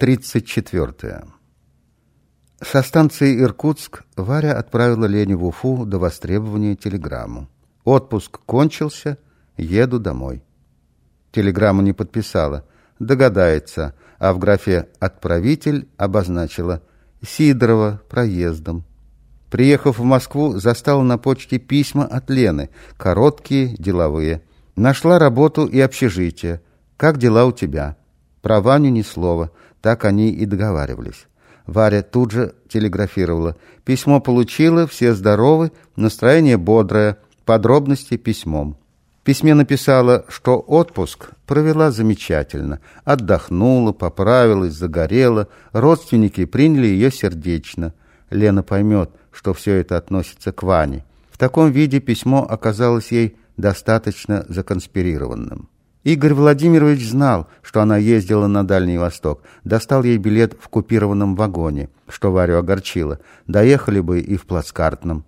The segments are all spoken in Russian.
Глава 34. Со станции Иркутск Варя отправила Лене в Уфу до востребования телеграмму. Отпуск кончился, еду домой. Телеграмму не подписала, догадается, а в графе «Отправитель» обозначила «Сидорова проездом». Приехав в Москву, застала на почте письма от Лены, короткие, деловые. Нашла работу и общежитие. Как дела у тебя? Про Ваню ни слова, так они и договаривались. Варя тут же телеграфировала. Письмо получила, все здоровы, настроение бодрое, подробности письмом. В письме написала, что отпуск провела замечательно, отдохнула, поправилась, загорела, родственники приняли ее сердечно. Лена поймет, что все это относится к Ване. В таком виде письмо оказалось ей достаточно законспирированным. Игорь Владимирович знал, что она ездила на Дальний Восток, достал ей билет в купированном вагоне, что Варю огорчило. Доехали бы и в плацкартном.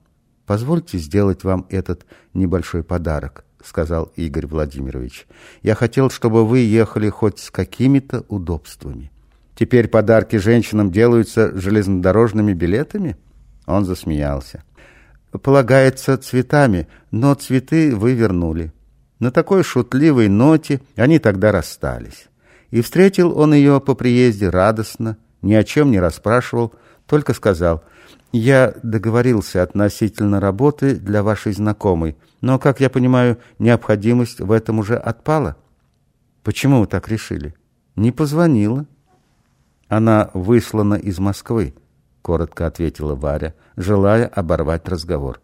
«Позвольте сделать вам этот небольшой подарок», — сказал Игорь Владимирович. «Я хотел, чтобы вы ехали хоть с какими-то удобствами». «Теперь подарки женщинам делаются железнодорожными билетами?» Он засмеялся. «Полагается цветами, но цветы вы вернули». На такой шутливой ноте они тогда расстались. И встретил он ее по приезде радостно, ни о чем не расспрашивал, только сказал, «Я договорился относительно работы для вашей знакомой, но, как я понимаю, необходимость в этом уже отпала». «Почему вы так решили?» «Не позвонила». «Она выслана из Москвы», — коротко ответила Варя, желая оборвать разговор.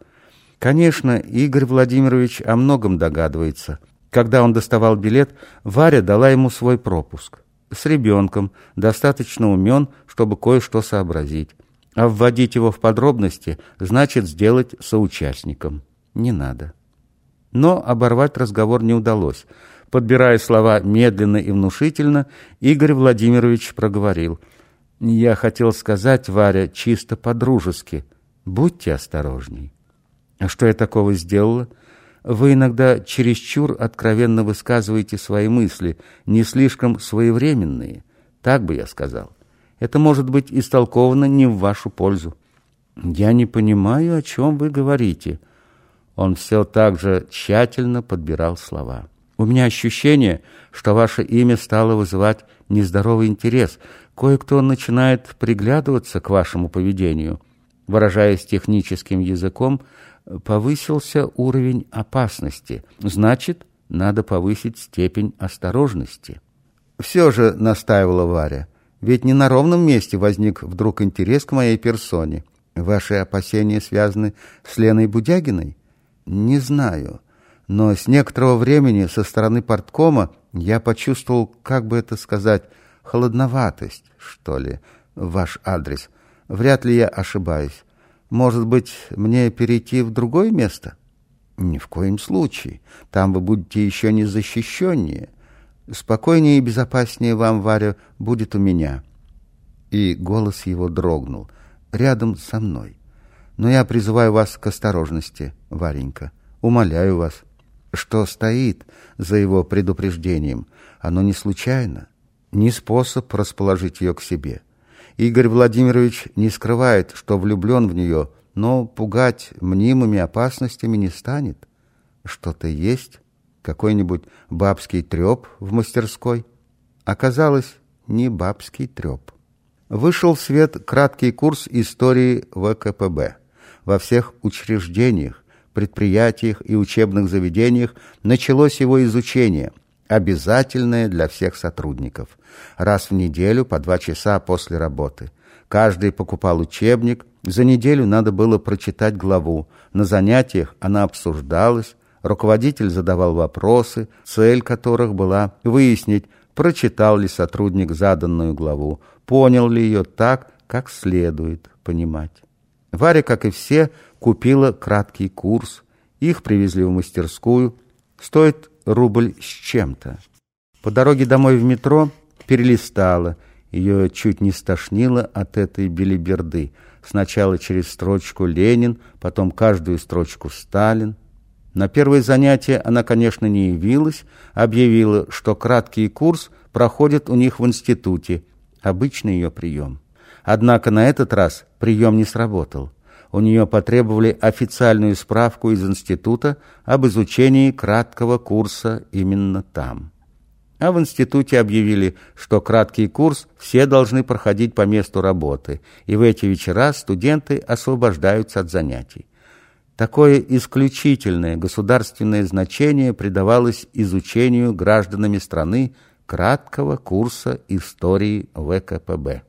Конечно, Игорь Владимирович о многом догадывается. Когда он доставал билет, Варя дала ему свой пропуск. С ребенком, достаточно умен, чтобы кое-что сообразить. А вводить его в подробности значит сделать соучастником. Не надо. Но оборвать разговор не удалось. Подбирая слова медленно и внушительно, Игорь Владимирович проговорил. «Я хотел сказать, Варя, чисто по-дружески. Будьте осторожней». А что я такого сделала? Вы иногда чересчур откровенно высказываете свои мысли, не слишком своевременные. Так бы я сказал. Это может быть истолковано не в вашу пользу. Я не понимаю, о чем вы говорите. Он все так же тщательно подбирал слова. У меня ощущение, что ваше имя стало вызывать нездоровый интерес. Кое-кто начинает приглядываться к вашему поведению. Выражаясь техническим языком, повысился уровень опасности. Значит, надо повысить степень осторожности. Все же, настаивала Варя, ведь не на ровном месте возник вдруг интерес к моей персоне. Ваши опасения связаны с Леной Будягиной? Не знаю. Но с некоторого времени со стороны порткома я почувствовал, как бы это сказать, холодноватость, что ли, ваш адрес. Вряд ли я ошибаюсь. Может быть, мне перейти в другое место? Ни в коем случае. Там вы будете еще не защищеннее. Спокойнее и безопаснее вам, Варя, будет у меня. И голос его дрогнул. Рядом со мной. Но я призываю вас к осторожности, Варенька. Умоляю вас. Что стоит за его предупреждением? Оно не случайно. Не способ расположить ее к себе. Игорь Владимирович не скрывает, что влюблен в нее, но пугать мнимыми опасностями не станет. Что-то есть, какой-нибудь бабский треп в мастерской. Оказалось, не бабский треп. Вышел в свет краткий курс истории ВКПБ. Во всех учреждениях, предприятиях и учебных заведениях началось его изучение – обязательное для всех сотрудников. Раз в неделю по два часа после работы. Каждый покупал учебник, за неделю надо было прочитать главу. На занятиях она обсуждалась, руководитель задавал вопросы, цель которых была выяснить, прочитал ли сотрудник заданную главу, понял ли ее так, как следует понимать. Варя, как и все, купила краткий курс. Их привезли в мастерскую. Стоит рубль с чем-то. По дороге домой в метро перелистала. Ее чуть не стошнило от этой белиберды. Сначала через строчку «Ленин», потом каждую строчку «Сталин». На первое занятие она, конечно, не явилась, объявила, что краткий курс проходит у них в институте, Обычный ее прием. Однако на этот раз прием не сработал. У нее потребовали официальную справку из института об изучении краткого курса именно там. А в институте объявили, что краткий курс все должны проходить по месту работы, и в эти вечера студенты освобождаются от занятий. Такое исключительное государственное значение придавалось изучению гражданами страны краткого курса истории ВКПБ.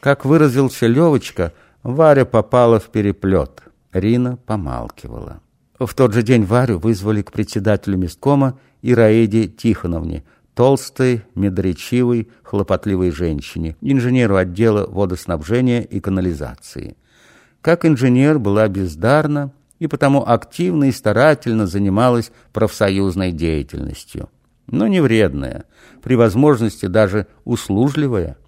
Как выразился Левочка, Варя попала в переплет. Рина помалкивала. В тот же день Варю вызвали к председателю месткома Ираиде Тихоновне, толстой, медречивой, хлопотливой женщине, инженеру отдела водоснабжения и канализации. Как инженер была бездарна и потому активно и старательно занималась профсоюзной деятельностью. Но не вредная, при возможности даже услужливая.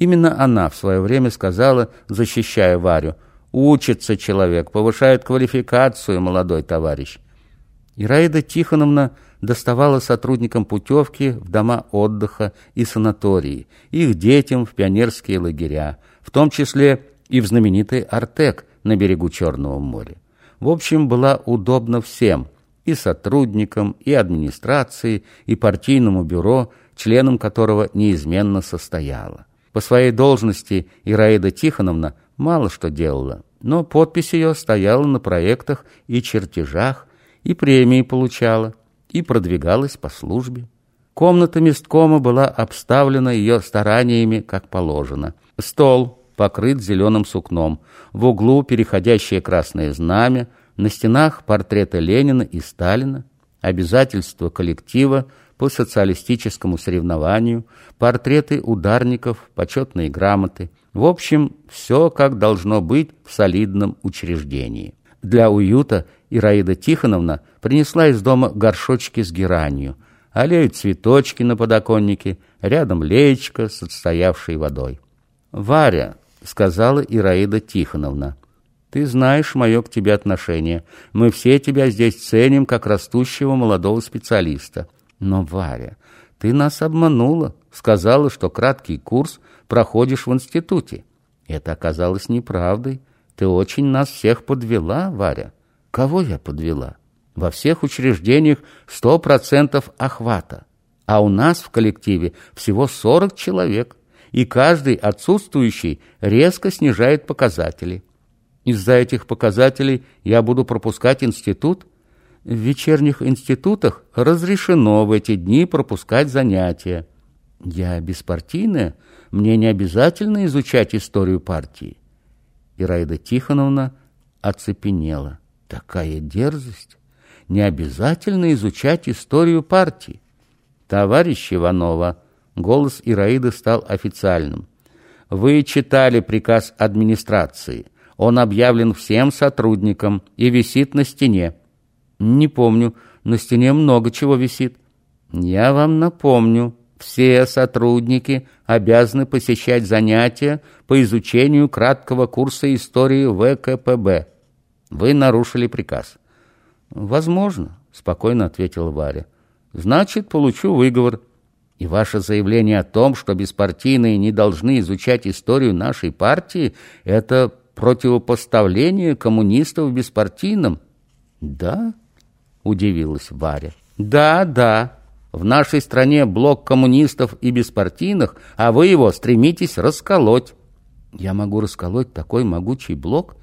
Именно она в свое время сказала, защищая Варю, «Учится человек, повышает квалификацию, молодой товарищ». Ираида Тихоновна доставала сотрудникам путевки в дома отдыха и санатории, их детям в пионерские лагеря, в том числе и в знаменитый Артек на берегу Черного моря. В общем, была удобна всем – и сотрудникам, и администрации, и партийному бюро, членом которого неизменно состояла. По своей должности Ираида Тихоновна мало что делала, но подпись ее стояла на проектах и чертежах, и премии получала, и продвигалась по службе. Комната месткома была обставлена ее стараниями, как положено. Стол покрыт зеленым сукном, в углу переходящее красное знамя, на стенах портреты Ленина и Сталина, обязательства коллектива по социалистическому соревнованию, портреты ударников, почетные грамоты. В общем, все как должно быть в солидном учреждении. Для уюта Ираида Тихоновна принесла из дома горшочки с геранью, аллеют цветочки на подоконнике, рядом леечка с отстоявшей водой. «Варя», — сказала Ираида Тихоновна, ты знаешь мое к тебе отношение. Мы все тебя здесь ценим как растущего молодого специалиста. Но, Варя, ты нас обманула, сказала, что краткий курс проходишь в институте. Это оказалось неправдой. Ты очень нас всех подвела, Варя. Кого я подвела? Во всех учреждениях сто процентов охвата. А у нас в коллективе всего сорок человек, и каждый отсутствующий резко снижает показатели. Из-за этих показателей я буду пропускать институт? В вечерних институтах разрешено в эти дни пропускать занятия. Я беспартийная, мне не обязательно изучать историю партии. Ираида Тихоновна оцепенела. Такая дерзость! Не обязательно изучать историю партии. Товарищ Иванова, голос Ираиды стал официальным. Вы читали приказ администрации – он объявлен всем сотрудникам и висит на стене. Не помню, на стене много чего висит. Я вам напомню, все сотрудники обязаны посещать занятия по изучению краткого курса истории ВКПБ. Вы нарушили приказ. Возможно, спокойно ответила Варя. Значит, получу выговор. И ваше заявление о том, что беспартийные не должны изучать историю нашей партии, это противопоставление коммунистов беспартийным? Да, удивилась Варя. Да, да. В нашей стране блок коммунистов и беспартийных, а вы его стремитесь расколоть. Я могу расколоть такой могучий блок?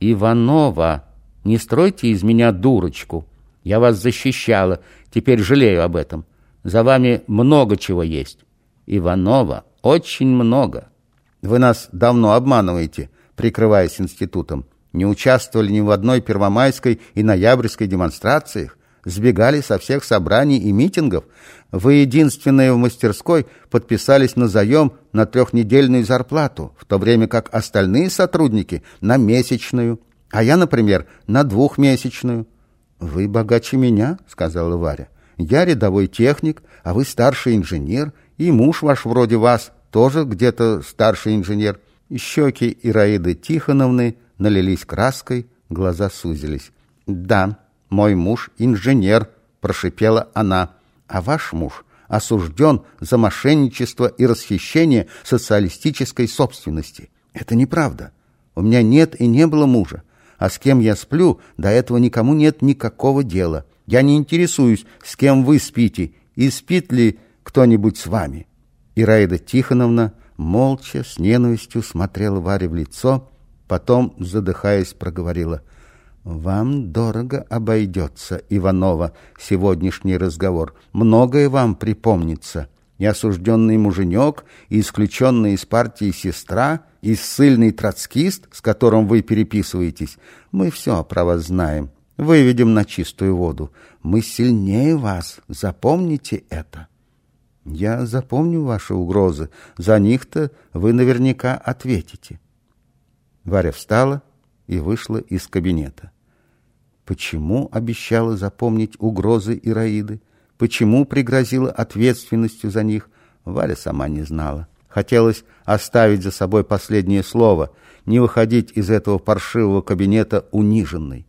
Иванова, не стройте из меня дурочку. Я вас защищала, теперь жалею об этом. За вами много чего есть. Иванова, очень много. Вы нас давно обманываете, прикрываясь институтом, не участвовали ни в одной первомайской и ноябрьской демонстрациях, сбегали со всех собраний и митингов. Вы единственные в мастерской подписались на заем на трехнедельную зарплату, в то время как остальные сотрудники на месячную, а я, например, на двухмесячную. «Вы богаче меня», — сказала Варя. «Я рядовой техник, а вы старший инженер, и муж ваш вроде вас тоже где-то старший инженер». Щеки Ираиды Тихоновны налились краской, глаза сузились. «Да, мой муж инженер», — прошипела она. «А ваш муж осужден за мошенничество и расхищение социалистической собственности. Это неправда. У меня нет и не было мужа. А с кем я сплю, до этого никому нет никакого дела. Я не интересуюсь, с кем вы спите, и спит ли кто-нибудь с вами. Ираида Тихоновна молча, с ненавистью смотрела Варе в лицо, потом, задыхаясь, проговорила. «Вам дорого обойдется, Иванова, сегодняшний разговор. Многое вам припомнится. И осужденный муженек, и исключенная из партии сестра, и ссыльный троцкист, с которым вы переписываетесь. Мы все про вас знаем. Выведем на чистую воду. Мы сильнее вас. Запомните это». Я запомню ваши угрозы. За них-то вы наверняка ответите. Варя встала и вышла из кабинета. Почему обещала запомнить угрозы Ираиды? Почему пригрозила ответственностью за них? Варя сама не знала. Хотелось оставить за собой последнее слово, не выходить из этого паршивого кабинета униженной.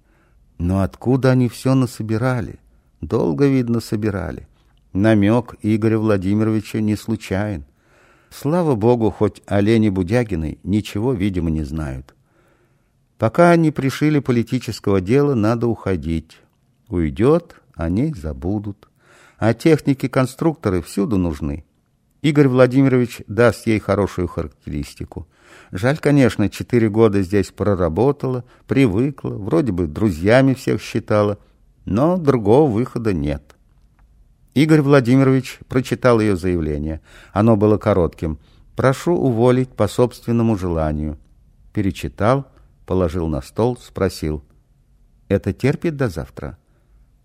Но откуда они все насобирали? Долго, видно, собирали. Намек Игоря Владимировича не случайен. Слава богу, хоть о Лене Будягиной ничего, видимо, не знают. Пока не пришили политического дела, надо уходить. Уйдет, о ней забудут. А техники-конструкторы всюду нужны. Игорь Владимирович даст ей хорошую характеристику. Жаль, конечно, четыре года здесь проработала, привыкла, вроде бы друзьями всех считала, но другого выхода нет. Игорь Владимирович прочитал ее заявление. Оно было коротким. «Прошу уволить по собственному желанию». Перечитал, положил на стол, спросил. «Это терпит до завтра?»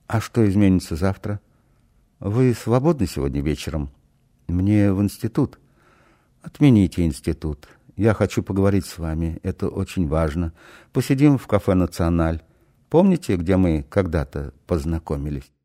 «А что изменится завтра?» «Вы свободны сегодня вечером?» «Мне в институт». «Отмените институт. Я хочу поговорить с вами. Это очень важно. Посидим в кафе «Националь». Помните, где мы когда-то познакомились?»